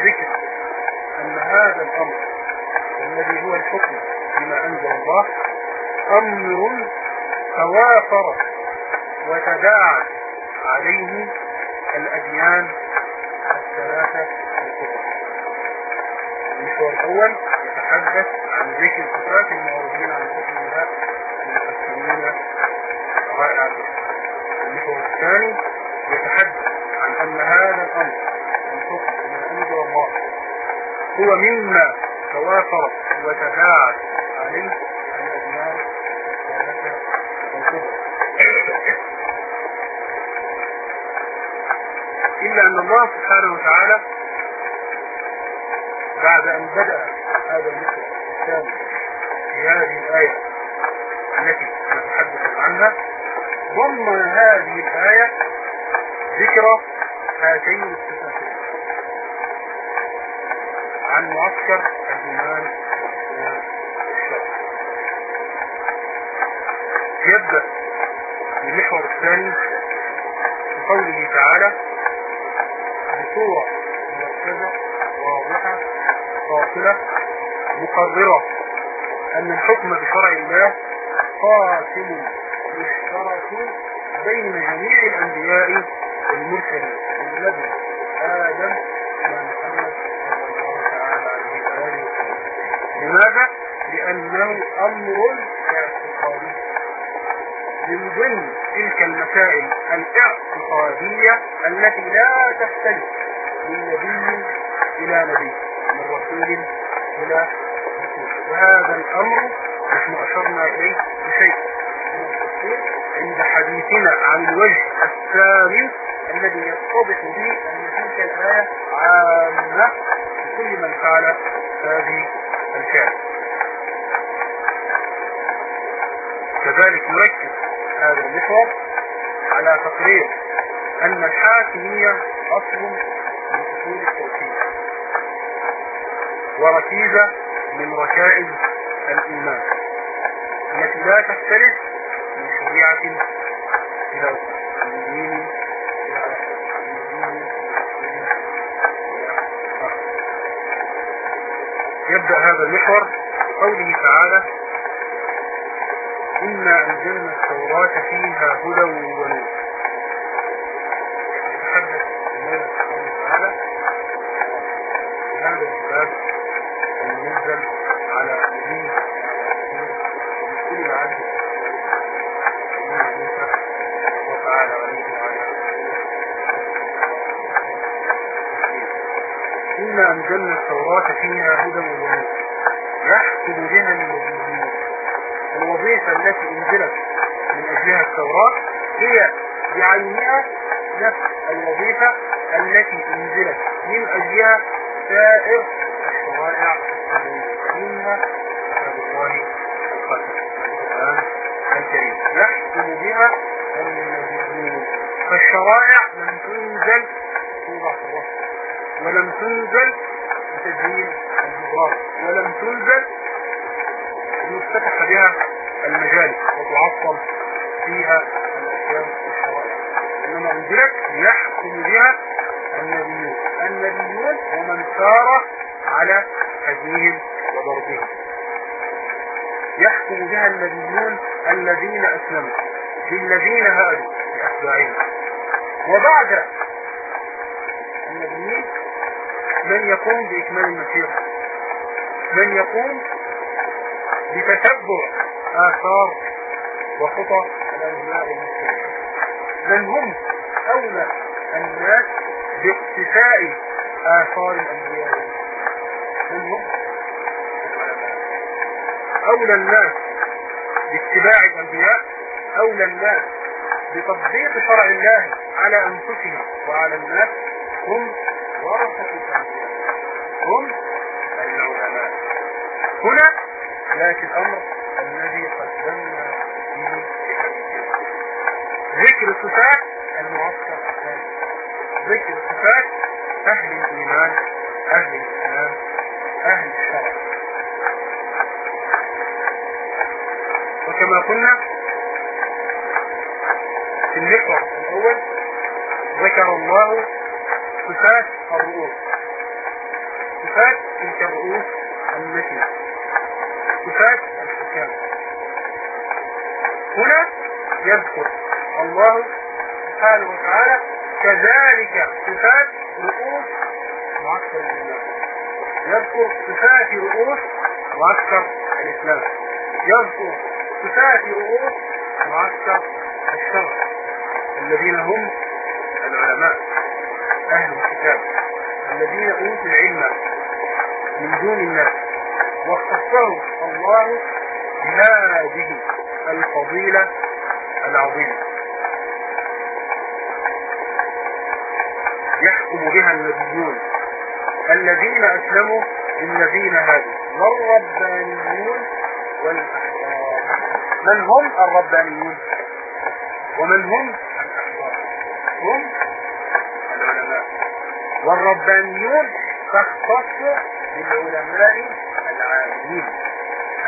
عن ذكر أن هذا الأمر الذي هو الحكم بما أنزل الله أمر توافر وتداعى عليه الأديان الثلاثة الكبرى. المحور الأول يتحدث عن ذكر الصفات المعروضين عن حكم الله المقسمين رائع المحور الثاني يتحدث عن أن هذا الأمر الحكم بما أنزل الله هو مما توافر وتداعت عليه الأديان الثلاثة إلا أن الله سبحانه وتعالى بعد أن بدأ هذا المثل الثاني في هذه الآية التي نتحدث عنها ضمن هذه الآية ذكر هاتين الصفتين. عن معسكر الإيمان يبدأ المحور الثاني بقوله تعالى بصورة مركزة واضحة فاصلة مقررة أن الحكم بشرع الله قاسم يشترك بين جميع الأنبياء والمرسلين الذي آدم ومحمد صلى الله تعالى عليه وسلم لماذا؟ لأنه أمر اعتقادي. من ضمن تلك المسائل الاعتقادية التي لا تختلف من نبي إلى نبي من رسول إلى رسول. وهذا الأمر نحن أشرنا إليه بشيء. عند حديثنا عن الوجه الثاني الذي يتضح به أن تلك الآية عامة لكل من فعل هذه الفعل كذلك نركز هذا المحور على تقرير أن الحاكمية أصل من أصول التوحيد وركيزة من ركائز الإيمان التي لا تختلف من شريعة إلى أخرى من دين إلى آخر من دين إلى آخر يبدأ هذا المحور بقوله تعالى إنا أنزلنا التوراة فيها هدى ونور يتحدث الله سبحانه وتعالى هذا الكتاب المنزل على نبيه بكل عبد موسى وتعالى عليه وعلى إنا التوراة فيها هدى ونور يحكم بها النبيين الوظيفة التي أنزلت من أجلها التوراة هي بعينها نفس الوظيفة التي أنزلت من أجلها سائر الشرائع كتاب الله القرآن الكريم. يحكم بها النبيون فالشرائع لم تنزل. في الوصف ولم تنزل بتسجيل الجبران ولم تنزل يفتتح بها المجال وتعطل فيها الأحكام الشرعية إنما أنزلت يحكم بها النبيون. النبيون ومن سار على هديهم وضربهم. يحكم بها النبيون الذين أسلموا للذين هادوا لأتباعهم. وبعد النبيين من يقوم بإكمال المسيرة؟ من يقوم بتتبع آثار وخطى الأنبياء المسلمين من هم أولى الناس باقتفاء آثار الأنبياء من هم؟ أولى الناس باتباع الأنبياء أولى الناس بتطبيق شرع الله على أنفسهم وعلى الناس هم ورثة هم العلماء هنا لكن الأمر الذي قدمنا فيه ذكر صفات المعصر ذكر صفات أهل الإيمان أهل الإسلام أهل الشرع. وكما قلنا في المقرأ الأول ذكر الله صفات الرؤوس التي صفات الحكام. هنا يذكر الله سبحانه وتعالى كذلك صفات رؤوس معسكر الإسلام. يذكر صفات رؤوس معسكر الإسلام. يذكر صفات رؤوس معسكر الشرع الذين هم العلماء أهل الكتاب. الذين أوتوا العلم من دون الناس واختصهم الله بهذه الفضيلة العظيمة. يحكم بها النبيون. الذين أسلموا للذين هادوا والربانيون والأحبار؟ من هم الربانيون؟ ومن هم الأحبار؟ هم العلماء. والربانيون تختص بالعلماء العالمين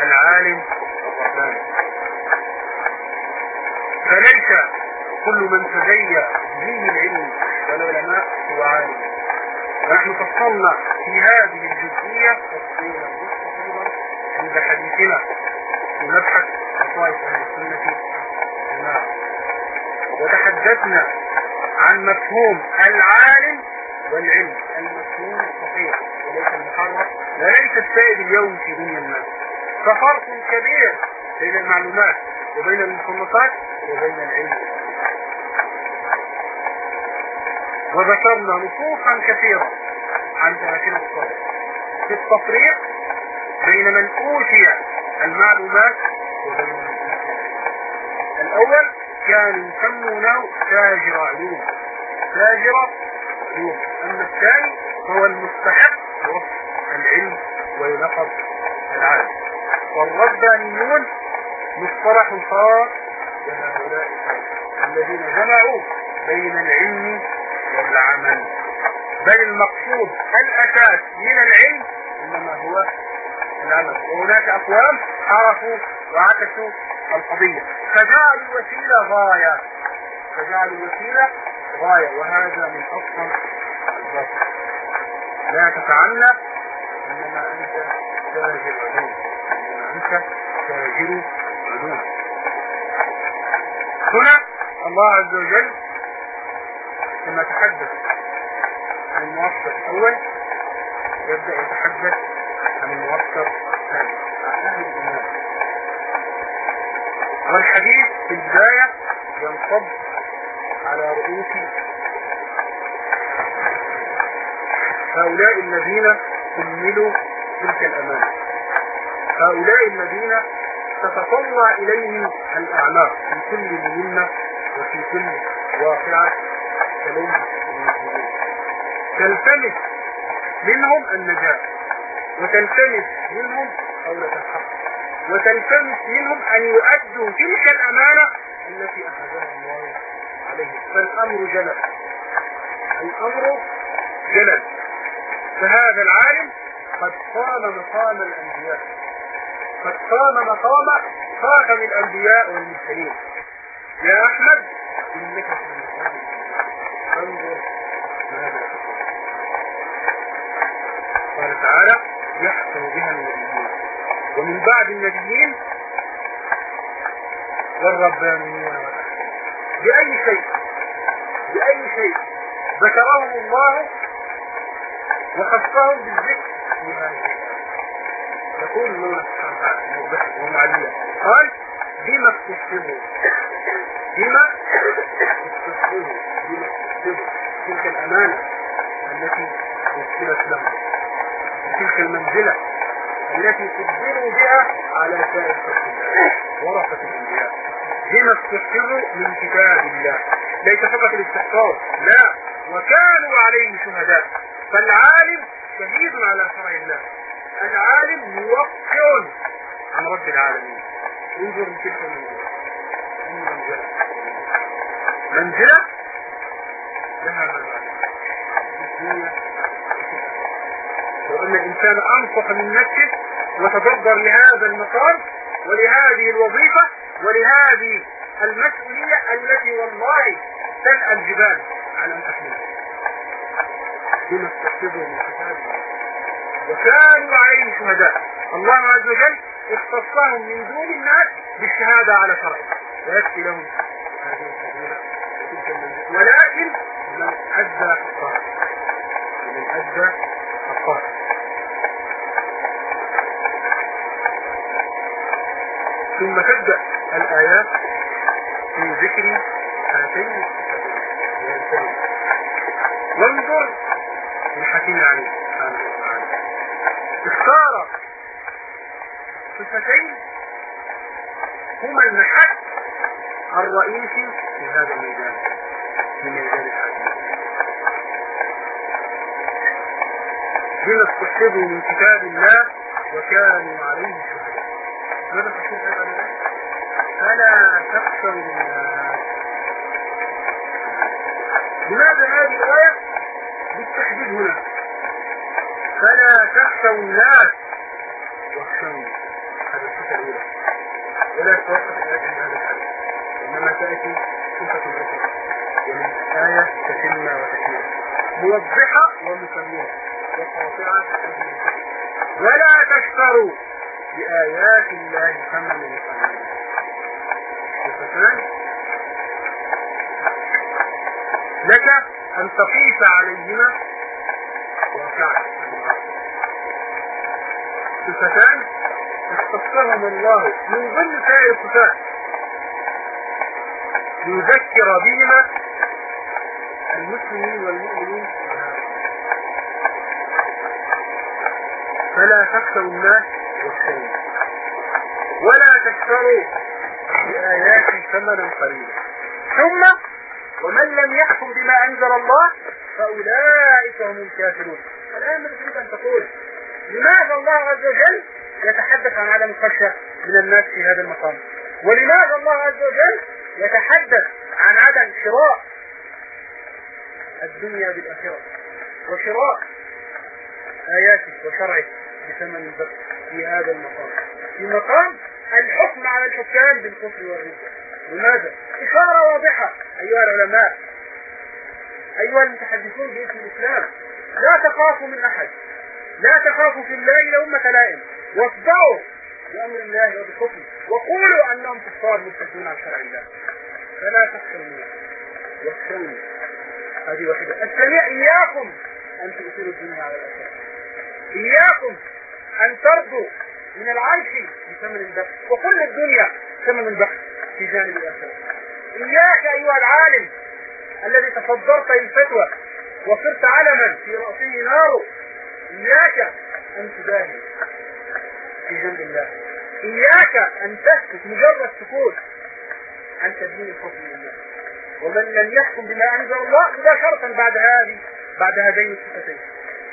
العالم. الرباني فليس كل من تدين به العلم والعلماء هو عالم. ونحن فصلنا في هذه الجزئية تفصيلا مستقيما عند حديثنا في مبحث وصائف أهل السنة والجماعة وتحدثنا عن مفهوم العالم والعلم. وليس السائد اليوم في دنيا الناس. ففرق كبير بين المعلومات وبين المصنفات وبين العلم. وذكرنا نصوصا كثيرة عن ذاكرة الصالح في التفريق بين من أوتي المعلومات وبين من الأول كانوا يسمونه تاجر علوم. تاجر علوم. أما الثاني هو المستحق وصف العلم ويلقب العالم والربانيون مصطلح خاص لهؤلاء الذين جمعوا بين العلم والعمل. بل المقصود الأساس من العلم إنما هو العمل. وهناك أقوام عرفوا وعكسوا القضية. فجعلوا الوسيلة غاية. فجعلوا الوسيلة غاية. وهذا من أصل الباطل لا تتعنى إنما أنت تاجر علوم أنت تاجر علوم هنا الله عز وجل لما تحدث عن الموصل الأول يبدأ يتحدث عن الموصل الثاني والحديث في البداية ينصب على رؤوس هؤلاء الذين كملوا تلك الأمانة. هؤلاء الذين تتطلع إليهم الأعمار في كل مهمة وفي كل واقعة تلتمس منهم النجاة وتلتمس منهم قولة الحق وتلتمس منهم أن يؤدوا تلك الأمانة التي أخذها الله عليهم. فالأمر جلل. الأمر جلل. فهذا العالم قد قام مقام الأنبياء. قد قام مقام خاتم الأنبياء والمرسلين. يا أحمد إنك فانظر ماذا قال تعالى يحكم بها النبيين ومن بعد النبيين والربانيين بأي شيء؟ بأي شيء؟ ذكرهم الله وخصهم بالذكر. في هذا يقول ومعليا قال بما استشهدوا بما استشهدوا بما استشهدوا تلك الأمانة التي وكلت لهم. تلك المنزلة التي تجبروا بها على سائر خلق الله ورثة الأنبياء. بما استشهدوا من كتاب الله. ليس فقط الاستحقاق. لا. وكانوا عليه شهداء. فالعالم شهيد على شرع الله. العالم موقع عن رب العالمين. انظر من تلك المنزلة. منزلة منزلة؟ لها الدنيا لو أن الإنسان أنصح من نفسه وتدبر لهذا المقام ولهذه الوظيفة ولهذه المسؤولية التي والله تنأى الجبال على أن تحملها بما استحفظوا من كتاب وكانوا عليه شهداء الله عز وجل اختصهم من دون الناس بالشهادة على شرعه ويكفي لهم هذه ولكن من أدى حقها من أدى حقها ثم تبدأ الآيات في ذكر هاتين الصفتين وانظر للحكيم عليه سبحانه وتعالى اختار صفتين هما المحك الرئيسي في هذا الميدان في ميدان الحديث بما استحفظوا من كتاب الله وكانوا عليه شهداء. ماذا تقول هذا فلا تخشوا الناس لماذا هذه الآية؟ بالتحديد هنا. فلا تخشوا الناس ولا توقف الآية هذا الحديث. إنما تأتي صفة أخرى ومن آية تتم وتكمل موضحة ومكملة وقاطعة ولا تشتروا بآيات الله ثمنا قليلا صفتان لك أن تقيس عليهما. واقعا صفتان اختصهم الله. من ضمن سائر الصفات ليذكر بهما المسلمين والمؤمنين. فلا تخشوا الناس واخشوني ولا تشتروا بآيات ثمنا قليلا. ثم ومن لم يحكم بما أنزل الله فأولئك هم الكافرون. الآن تريد أن تقول لماذا الله عز وجل يتحدث عن عدم الخشية من الناس في هذا المقام. ولماذا الله عز وجل يتحدث عن عدم شراء الدنيا بالآخرة؟ وشراء آياته وشرعه بثمن البخس في هذا المقام. في مقام الحكم على الحكام بالكفر والردة لماذا؟ إشارة واضحة. أيها العلماء أيها المتحدثون باسم الإسلام لا تخافوا من أحد. لا تخافوا في الله لأمة لائم. واصدعوا بأمر الله وبحكمه وقولوا أنهم كفار مرتدون عن شرع الله. فلا تخشوا الناس واخشوني هذه واحدة. الثانية إياكم أن تؤثروا الدنيا على الآخرة إياكم أن ترضوا من العيش بثمن البخس وكل الدنيا ثمن البخس في جانب الآخرة. إياك أيها العالم الذي تصدرت الفتوى وصرت علما في رأسه نار إياك أن تداهن في جنب الله. إياك أن تسكت مجرد سكوت عن تدين الحكم لله. ومن لم يحكم بما أنزل الله مباشرة بعد هذه بعد هذين الصفتين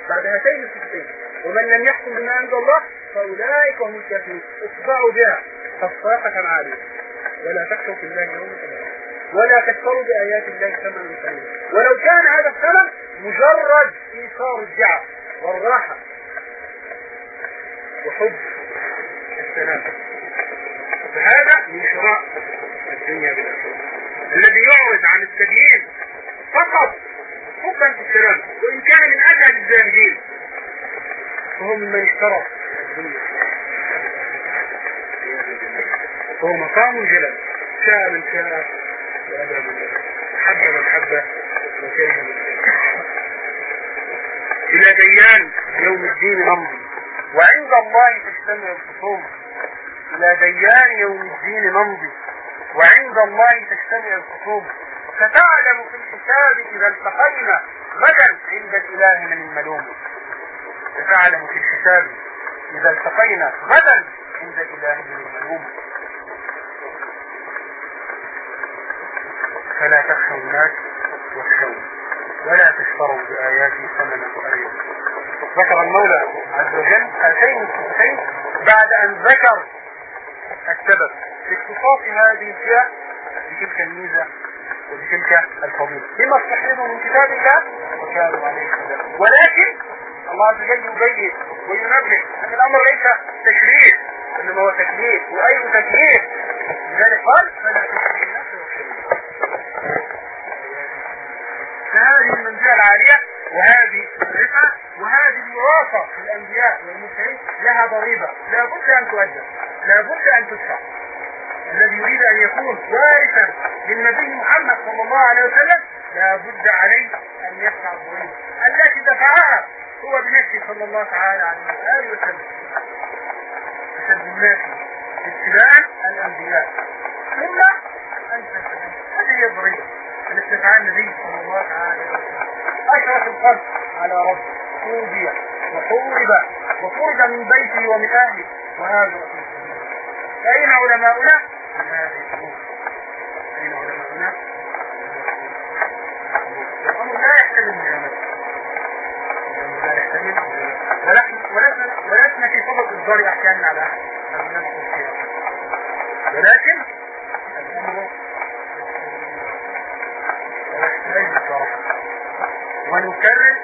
بعد هاتين الصفتين ومن لم يحكم بما أنزل الله فأولئك هم الكافرون. اصدعوا بها خصاصة عالية. ولا تخشوا في الله يوم ولا تشتروا بآيات الله ثمنا قليلا. ولو كان هذا الثمن مجرد إيثار الجعل والراحة وحب السلام. فهذا من شراء الدنيا بالآخرة الذي يعرض عن التدين فقط. حبا في السلام. وإن كان من أجل الزاهدين فهم من اشترى الدنيا. وهو مقام جلل شاء من شاء وأبى من حب من حب وكره من إلى ديان يوم الدين نمضي وعند الله تجتمع الخصوم إلى ديان يوم الدين نمضي. وعند الله تجتمع الخصوم ستعلم في الحساب إذا التقينا غدا عند الإله من الملوم. ستعلم في الحساب إذا التقينا غدا عند الإله من الملوم. فلا تخشوا الناس واخشوني ولا تشتروا بآياتي ثمنا قليلا ذكر المولى عز وجل هاتين الصفتين بعد أن ذكر السبب. في اختصاص هذه الجهة بتلك الميزة وبتلك الفضيلة. بما استحيلوا من كتاب الله؟ وكانوا عليه ولكن الله عز وجل يبين وينبه أن الأمر ليس تشريع إنما هو تكليف وأي تكليف؟ لذلك قال فلا تكليف فهذه المنزلة العالية وهذه الرفعة وهذه الوراثة في الأنبياء والمرسلين لها ضريبة. لا بد أن تؤدى لا بد أن تدفع. الذي يريد أن يكون وارثا للنبي محمد صلى الله عليه وسلم لا بد عليه أن يدفع الضريبة. التي دفعها هو بنفسه صلى الله تعالى عليه وسلم. أشد الناس ابتداء الأنبياء. ثم أنت هذه هي الضريبة. التي دفعها النبي صلى الله عليه وسلم. أشرف الخلق على ربه. أوذي وحورب وطرد من بيته ومن أهله وهذا أين علماؤنا؟ أين علماؤنا؟ الأمر لا يحتمل لا يحتمل ولسنا ولسنا في صدد إصدار أحكام على أحد ولكن الأمر ونكرر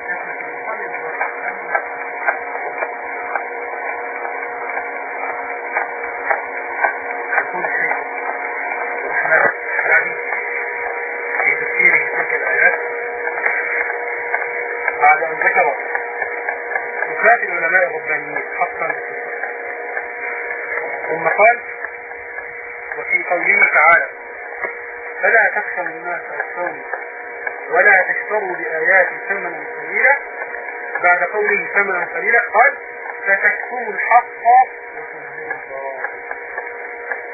بعد أن ذكر صفات العلماء الربانيين حقا ثم قال وفي قوله تعالى فلا تخشوا الناس واخشوني ولا تشتروا بآيات ثمنا قليلا. بعد قوله ثمنا قليلا قال فتكتموا الحق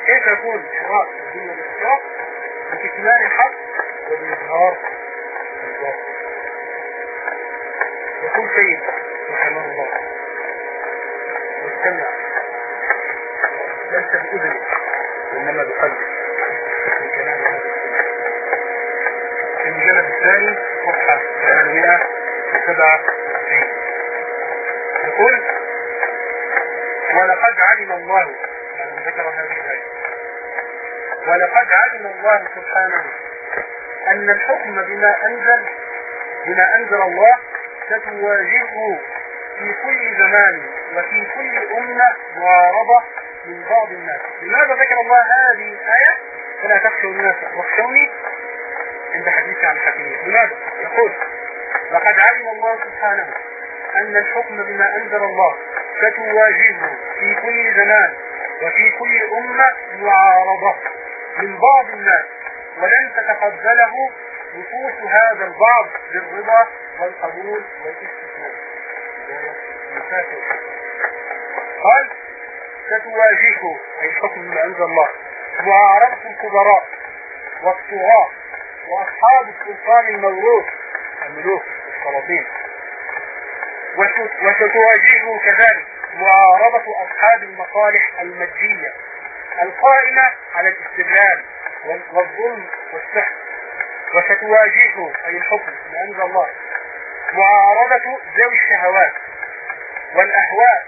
كيف يكون شراء الدين والاشتراك بكتمان الحق وبإظهار الباطل؟ يقول سيد رحمه الله. واستمع ليس بأذن وإنما بقلب في كلام في المجلد الثاني صفحة 897 يقول ولقد علم الله يعني ذكر هذه الآية. ولقد علم الله سبحانه أن الحكم بما أنزل بما أنزل الله ستواجهه في كل زمان وفي كل أمة معارضة من بعض الناس. لماذا ذكر الله هذه الآية؟ فلا تخشوا الناس واخشوني. عند حديث عن الحكيمية لماذا؟ يقول لقد علم الله سبحانه أن الحكم بما أنزل الله ستواجهه في كل زمان وفي كل أمة معارضة من بعض الناس ولن تتقبله نصوص هذا البعض بالرضا والقبول والاستثناء قال ستواجهه. أي الحكم من عند الله. معارضة الكبراء والطغاة وأصحاب السلطان الموروث. الملوك السلاطين وستواجهه كذلك. معارضة أصحاب المصالح المادية القائمة على الاستغلال والظلم والسحر. وستواجهه. أي الحكم من عند الله. معارضة ذوي الشهوات والأهواء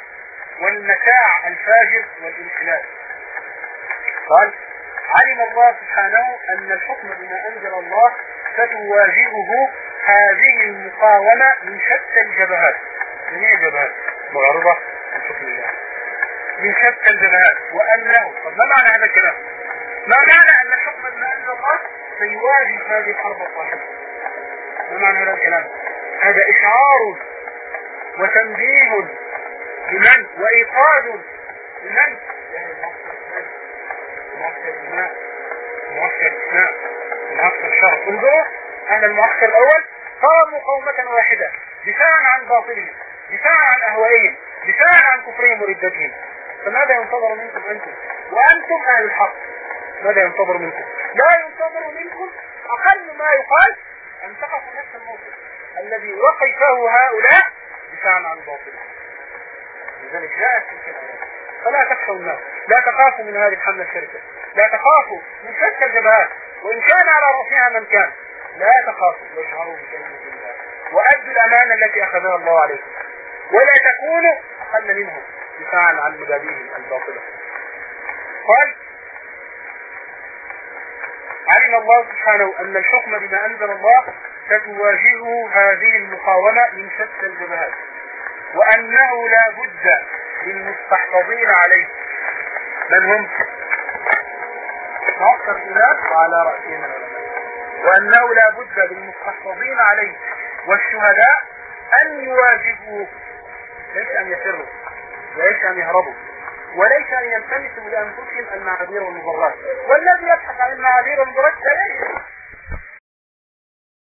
والمتاع الفاجر والانحلال. قال علم الله سبحانه أن الحكم بما أنزل الله ستواجهه هذه المقاومة من شتى الجبهات. جميع الجبهات. معارضة الحكم الله. من شتى الجبهات وأنه طب ما معنى هذا الكلام؟ ما معنى أن الحكم بما أنزل الله سيواجه هذه الحرب الصاحبة ما معنى هذا الكلام؟ هذا إشعار وتنبيه لمن؟ وإيقاظ لمن؟ معسكر الإسلام معسكر معسكر انظروا أن المعسكر الأول. قاموا قومة واحدة. دفاعا عن باطلهم دفاعا عن أهوائهم دفاعا عن كفرهم وردتهم. فماذا ينتظر منكم أنتم؟ وأنتم أهل الحق. ماذا ينتظر منكم؟ لا ينتظر منكم أقل ما يقال أن تقفوا نفس الموقف. الذي وقفه هؤلاء دفاعا عن باطلهم لذلك جاءت تلك الآيات فلا تخشوا الناس. لا تخافوا من هذه الحملة الشركة لا تخافوا من شتى الجبهات. وإن كان على رأسها من كان. لا تخافوا. واجهروا بكلمة الله. وأدوا الأمانة التي أخذها الله عليكم. ولا تكونوا أقل منهم. دفاعا عن مبادئهم الباطلة. قال علم الله سبحانه أن الحكم بما أنزل الله ستواجهه هذه المقاومة من شتى الجبهات وأنه لا بد للمستحفظين عليه. من هم نصر الناس وعلى رأسهم. وأنه لا بد بالمستحفظين عليه والشهداء أن يواجبوه ليس أن يفروا وليس أن يهربوا وليس أن يلتمسوا لأنفسهم المعاذير والمبررات والذي يبحث عن المعاذير والمبررات لا يجري